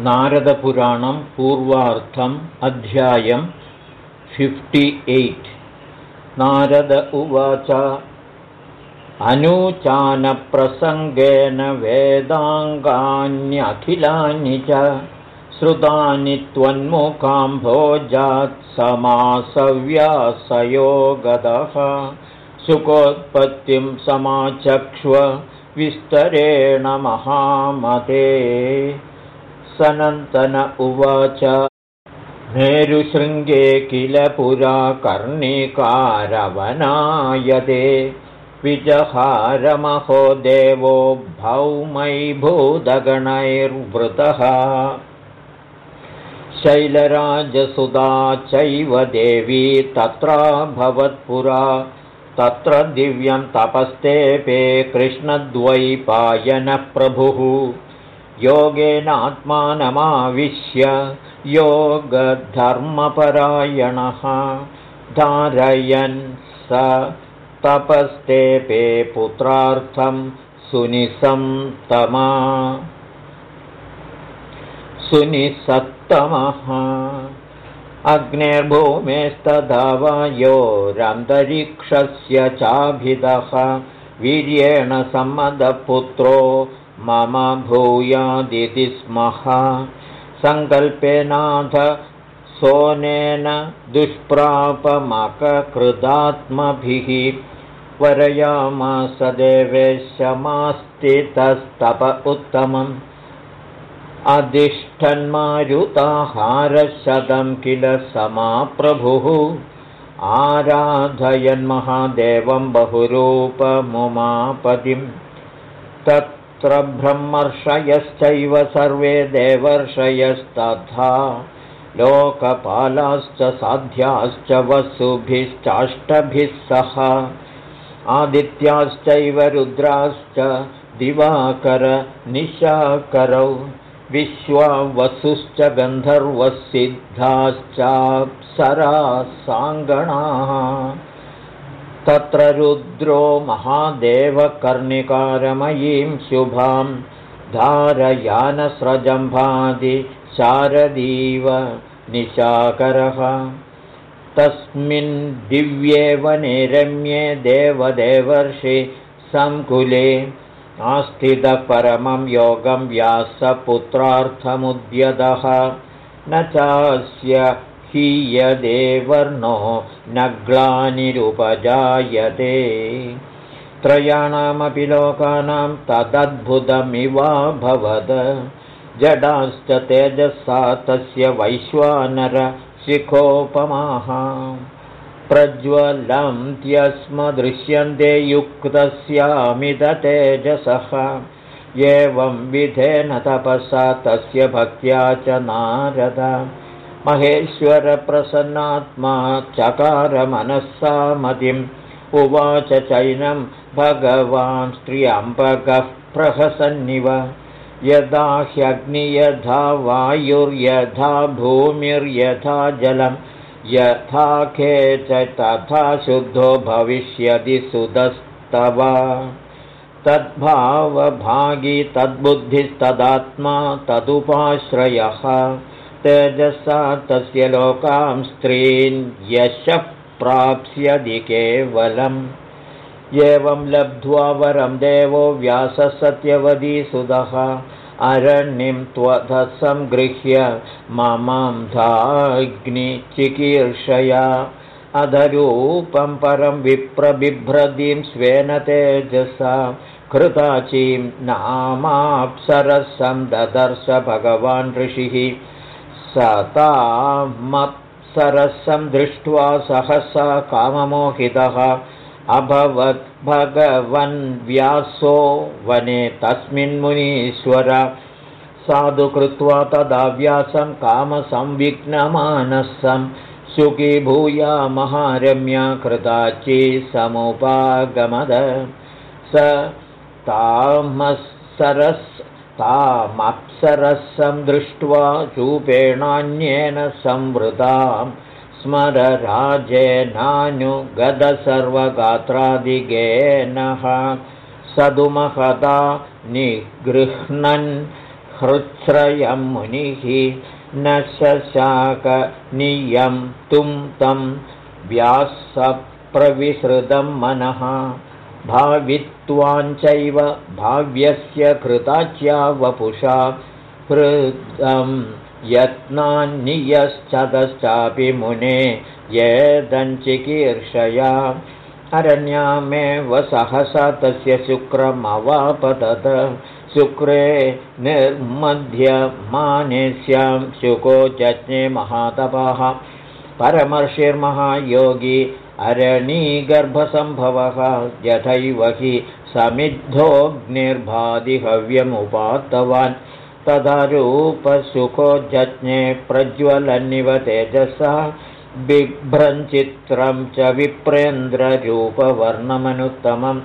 नारदपुराणं पूर्वार्थम् अध्यायं फिफ्टि एय्ट् नारद उवाच अनूचानप्रसङ्गेन वेदाङ्गान्यखिलानि च श्रुतानि समासव्यासयो गतः सुखोत्पत्तिं समाचक्ष्व विस्तरेण महामते सनन्तन उवाच। मेरुशृङ्गे किल पुरा कर्णिकारवनायते। विजहारमहो देवो भौमैभूतगणैर्वृतः। शैलराजसुधा चैव देवी तत्राभवत्पुरा तत्र दिव्यं तपस्तेपे कृष्णद्वैपायनप्रभुः योगेनात्मानमाविश्य योगधर्मपरायणः। धारयन् स तपस्तेपे पुत्रार्थं सुनिसन्तमा सुनिसत्तमः। अग्नेर्भूमेस्तदा वायोरन्तरिक्षस्य चाभिदः। वीर्येण सम्मदपुत्रो मम भूयादिति स्मः। सङ्कल्पेनाथ सोनेन दुष्प्रापमककृदात्मभिः वरयामास देवेशमास्तितस्तप उत्तमम्। अधिष्ठन्मारुताहारशतं किल समाप्रभुः। आराधयन्महादेवं बहुरूपमुमापतिं तत् ब्रह्मर्षयश्चैव सर्वे देवर्षयस्तथा। लोकपालाश्च साध्याश्च वसुभिश्चाष्टभिः सह। आदित्याश्चैव रुद्राश्च दिवाकरनिशाकरौ विश्वावसुश्च गन्धर्वसिद्धाश्चाप्सरासाङ्गणाः तत्र रुद्रो महादेवकर्णिकारमयीं शुभां धारयानस्रजम्भादि शारदीव निशाकरः। तस्मिन् दिव्ये वने रम्ये देवदेवर्षि सङ्कुले आस्थितपरमं योगं व्यासपुत्रार्थमुद्यतः। न चास्य हीयदेवर्णो नग्लानिरुपजायते। त्रयाणामपि लोकानां तदद्भुतमिवाभवद। जडाश्च तेजसा तस्य वैश्वानरशिखोपमाः प्रज्वलन्त्यस्म दृश्यन्ते युक्तस्यामिदतेजसः एवं विधेन तपसा तस्य भक्त्या च नारद महेश्वरप्रसन्नात्मा चकारमनःसा मतिम्। उवाच चैनं भगवान् स्त्रियम्बकः प्रहसन्निव। यदा ह्यग्नियथा वायुर्यथा भूमिर्यथा जलं यथा खे च तथा शुद्धो भविष्यति सुधस्तव तद्भावभागी तद्बुद्धिस्तदात्मा तदुपाश्रयः तेजसा तस्य लोकां स्त्रीन् यशः प्राप्स्यदि केवलम्। एवं लब्ध्वा वरं देवो व्याससत्यवदी सुधः। अरण्यं त्वध सङ्गृह्य ममां धाग्निचिकीर्षया। अधरूपं परं विप्रबिभ्रदीं स्वेन तेजसा। कृताचीं नामाप्सरसं ददर्श भगवान् ऋषिः सतामप्सरसं दृष्ट्वा सहसा काममोहितः अभवत् भगवन्व्यासो वने तस्मिन्मुनीश्वर साधु कृत्वा तदा व्यासं कामसंविघ्नमानसं सुखी भूया महारम्या कृताची समुपागमद। स तामसरस् तामप्सरसं दृष्ट्वा रूपेणान्येन संवृताम् स्मरराजेनानुगतसर्वगात्रादिगेनः सदुमहदा निगृह्णन् हृत्स्रयं मुनिः न शशाकनियं तुं तं व्यासप्रविसृतं मनः भावित्वाञ्चैव भाव्यस्य कृताच्या वपुषा हृदं यत्नान्नियश्चतश्चापि मुने येदञ्चिकीर्षया। अरण्यामेव सहसा तस्य शुक्रमवापतत। शुक्रे निर्मध्यमानेस्यां शुको जज्ञे महातपः। परमर्षिर्महायोगी अरणीगर्भसम्भवः यथैव हि समिद्धोऽग्निर्भादिहव्यमुपात्तवान् तदा रूपसुखो जज्ञे प्रज्वलन्निव तेजसा बिभ्रञ्चित्रं च विप्रेन्द्ररूपवर्णमनुत्तमम्।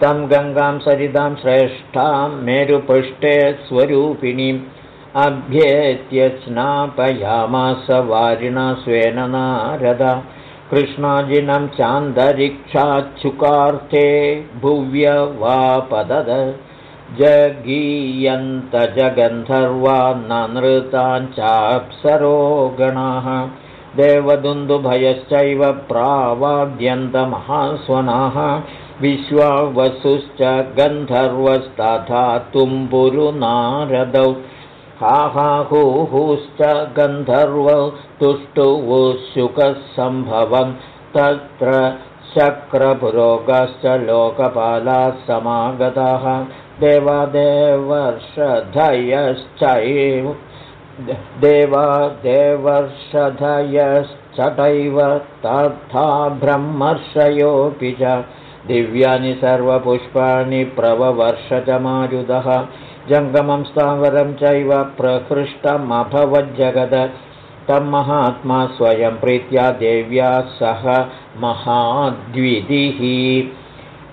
तं गङ्गां सरितां श्रेष्ठां मेरुपृष्ठे स्वरूपिणीम्। अभ्येत्य स्नापयामास वारिणा स्वेन नारद कृष्णाजिनं चान्दरिक्षाच्छुकार्थे भुव्य वा पदद जगीयन्तजगन्धर्वा नृताञ्चाप्सरो गणाः देवदुन्दुभयश्चैव प्रावाद्यन्तमहास्वनाः। विश्वावसुश्च गन्धर्वस्तथा तुम्बुरुनारदौ हाहाहुश्च गन्धर्व तुष्टुवुशुकसम्भवं तत्र शक्रपुरोगश्च लोकपालाः समागताः। देवादेवर्षधयश्चैव देवा देवर्षधयश्चटैव तथा ब्रह्मर्षयोऽपि च। दिव्यानि सर्वपुष्पाणि प्रववर्ष च मारुदः जङ्गमं स्थावरं चैव प्रहृष्टमभवज्जगद तं महात्मा स्वयं प्रीत्या देव्या सह महाद्विधिः।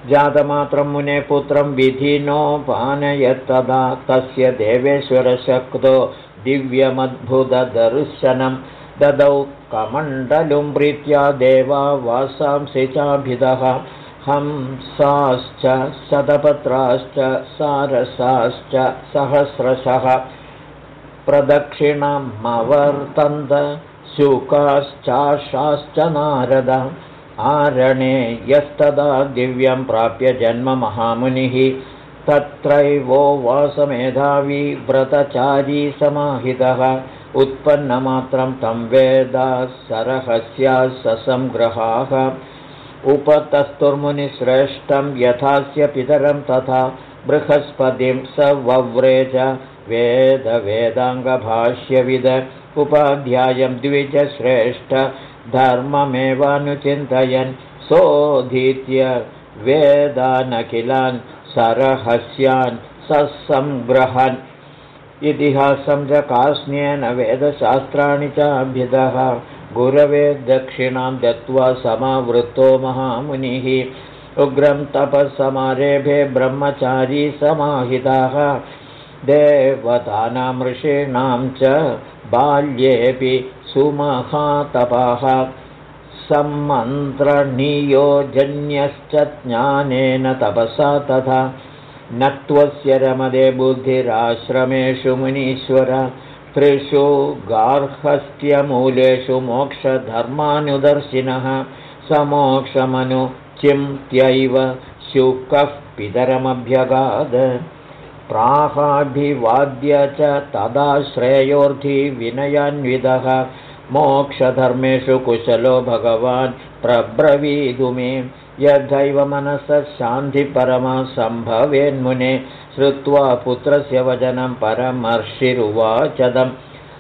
जातमात्रं मुने पुत्रं विधिनोपानयत्तदा तस्य देवेश्वरशक्तो दिव्यमद्भुतदर्शनं। ददौ कमण्डलुं प्रीत्या देवा वासांसि चाभिदः हंसाश्च शतपत्राश्च सारसाश्च सहस्रशः। प्रदक्षिणमवर्तन्त शुकाश्चाशाश्च नारद। आरणे यस्तदा दिव्यं प्राप्य जन्ममहामुनिः तत्रैवो वासमेधावी व्रतचारी समाहितः। उत्पन्नमात्रं तं वेदा सरहस्या ससङ्ग्रहाः उपतस्तुर्मुनिश्रेष्ठं यथास्य पितरं तथा बृहस्पतिं स वव्रेज वेदवेदाङ्गभाष्यविद उपाध्यायं द्विजश्रेष्ठ धर्ममेवानुचिन्तयन् सोऽधीत्य वेदानखिलान् सरहस्यान् ससङ्ग्रहन् इतिहासं च कास्न्येन वेदशास्त्राणि चाभ्युदः गुरवे दक्षिणां दत्त्वा समावृतो महामुनिः। उग्रं तपःसमारेभे ब्रह्मचारी समाहिताः। देवतानां ऋषीणां च बाल्येऽपि सुमहातपः। सम्मन्त्रणीयोजन्यश्च ज्ञानेन तपसा तथा। न त्वस्य रमदे बुद्धिराश्रमेषु मुनीश्वर त्रिषु गार्हस्थ्यमूलेषु मोक्षधर्मानुदर्शिनः समोक्षमनुचिन्त्यैव शुकः पितरमभ्यगाद। प्राहाभिवाद्य च तदा श्रेयोर्थी विनयान्विदः मोक्षधर्मेषु कुशलो भगवान् प्रब्रवीदुमे यथैव मनसः शान्तिपरमा सम्भवेन्मुने श्रुत्वा पुत्रस्य वचनं परमर्षिरुवाचदम्।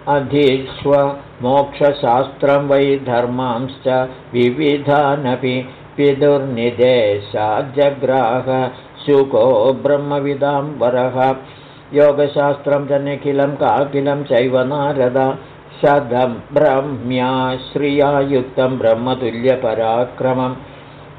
अधिश्व मोक्षशास्त्रं वै धर्मांश्च विविधानपि पितुर्निदेशाज्जग्राह शुको ब्रह्मविदां वरः। योगशास्त्रं च निखिलं काकिलं चैव नारद। शतं ब्रह्म्याश्रियायुक्तं ब्रह्मतुल्यपराक्रमम्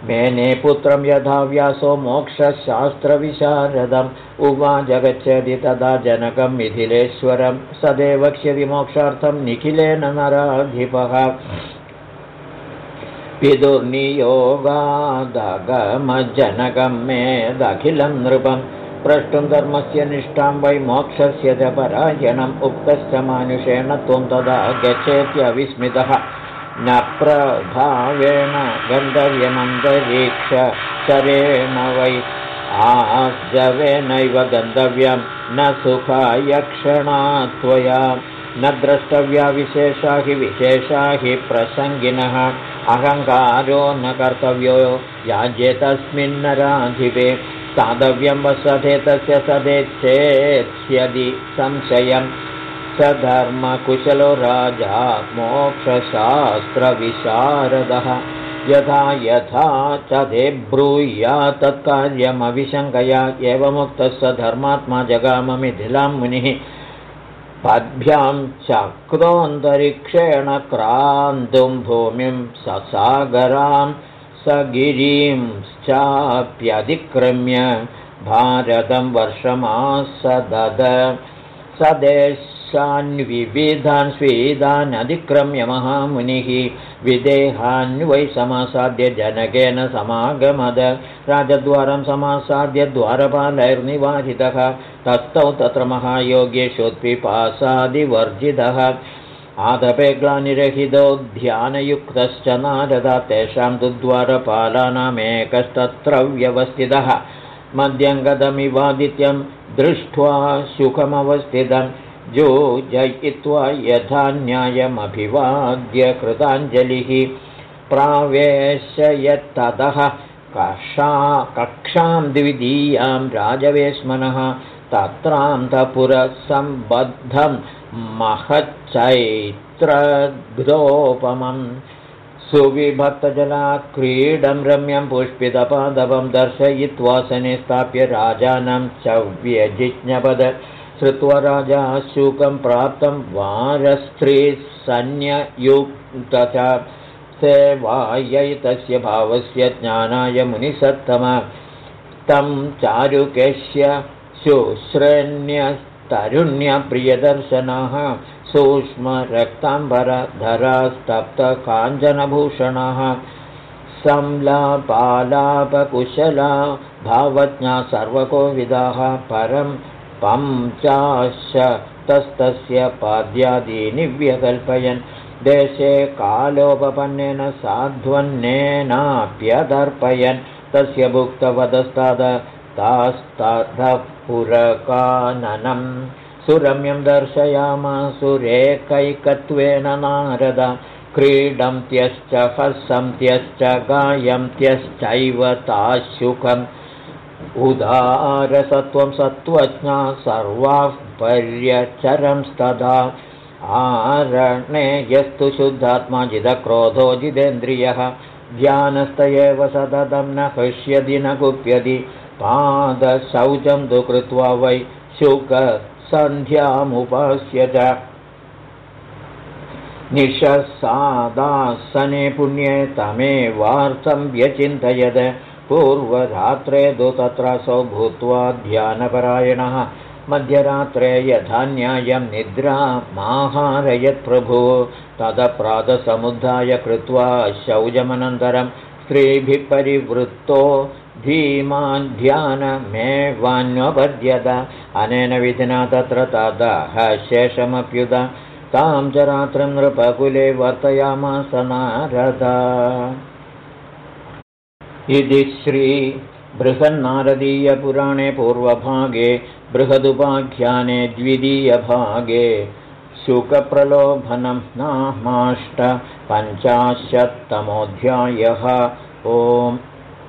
मेने पुत्रं यथा व्यासो मोक्षशास्त्रविशारदम्। उमा जगच्छति तदा जनकं मिथिलेश्वरं। सदेवक्ष्यति मोक्षार्थं निखिलेन नराधिपः। पितुर्नियोगादगमजनकं मेदखिलं नृपं। प्रष्टुं धर्मस्य निष्ठां वै मोक्षस्य च परायणम्। उक्तश्च मानुषेण त्वं तदा गच्छेत्यविस्मितः न प्रभावेण गन्तव्यमन्तरीक्ष शरेण वै आजवेनैव गन्तव्यं न सुखायक्षणा त्वया। न द्रष्टव्या विशेषा हि विशेषा हि प्रसङ्गिनः। अहङ्कारो न कर्तव्यो याज्ये स्थातव्यं वसते तस्य सदेच्छेत्स्यदि संशयं स धर्मकुशलो राजा मोक्षशास्त्रविशारदः यथा यथा च ते ब्रूया तत्कार्यमविशङ्कया एवमुक्तः स धर्मात्मा जगाममिथिलां मुनिः। पद्भ्यां चक्रोऽन्तरिक्षेण क्रान्तुं भूमिं ससागरां स गिरींश्चाप्यतिक्रम्य भारतं वर्षमासदद। स देशान्विविधान् स्वीदान् अधिक्रम्य महामुनिः विदेहान्वै समासाद्य जनकेन समागमद। राजद्वारं समासाद्य द्वारपालैर्निवासितः। तस्थौ तत्र महायोग्येषोत्पिपासादिवर्जितः आदपे ग्लानिरहितो ध्यानयुक्तश्च नारदा तेषां तु द्वारपालानामेकस्तत्र व्यवस्थितः मध्यङ्गतमिवादित्यं दृष्ट्वा सुखमवस्थितं जोजयित्वा यथा न्यायमभिवाद्य कृताञ्जलिः प्रावेशयत्ततः कक्षा कक्षां द्वितीयां राजवेश्मनः तत्रान्तपुरसम्बद्धं महच्चैत्रग्धोपमम् सुविभक्तजलाक्रीडं रम्यं पुष्पितपादवं दर्शयित्वासने स्थाप्य राजानं च व्यजिज्ञपद श्रुत्वा राजा शुकं प्राप्तं वारस्त्रीसन्ययुक्त सेवायै तस्य भावस्य ज्ञानाय मुनिसत्तम। तं चारुकेश्य शुश्रण्यस्तरुण्यप्रियदर्शनः संलापालापकुशला भावज्ञा सर्वकोविदाः। परं पञ्चाशतस्तस्य पाद्यादीनि व्यकल्पयन् देशे कालोपपन्नेन साध्वन्नेनाप्यदर्पयन्। तस्य भुक्तवदस्ताद तास्ततः पुरकाननं सुरम्यं दर्शयामासुरेकैकत्वेन नारद। क्रीडन्त्यश्च हसन्त्यश्च गायन्त्यश्चैव ताशुकम् उदारसत्त्वं सत्त्वज्ञा सर्वाः पर्यचरंस्तदा आरणे यस्तु शुद्धात्मा जिदक्रोधो जिदेन्द्रियः ध्यानस्त एव सततं न हृष्यति न कुप्यति पादशौचं तु कृत्वा वै शुकसन्ध्यामुपस्य च निशसादासने पुण्ये तमेवार्थं व्यचिन्तयद पूर्वरात्रे तु तत्रासौ भूत्वा ध्यानपरायणः। मध्यरात्रे यथा न्यायं निद्रामाहारयत्प्रभु तदप्रातसमुद्धाय कृत्वा शौचमनन्तरं स्त्रीभिः परिवृत्तो धीमान् ध्यानमेवान्वपद्यत अनेन विधिना तत्र ततः शेषमप्युत। तां च रात्रं नृपकुले वर्तयामास नारद इति श्रीबृहन्नारदीयपुराणे पूर्वभागे बृहदुपाख्याने द्वितीयभागे शुकप्रलोभनं नामाष्टपञ्चाशत्तमोऽध्यायः। ओम्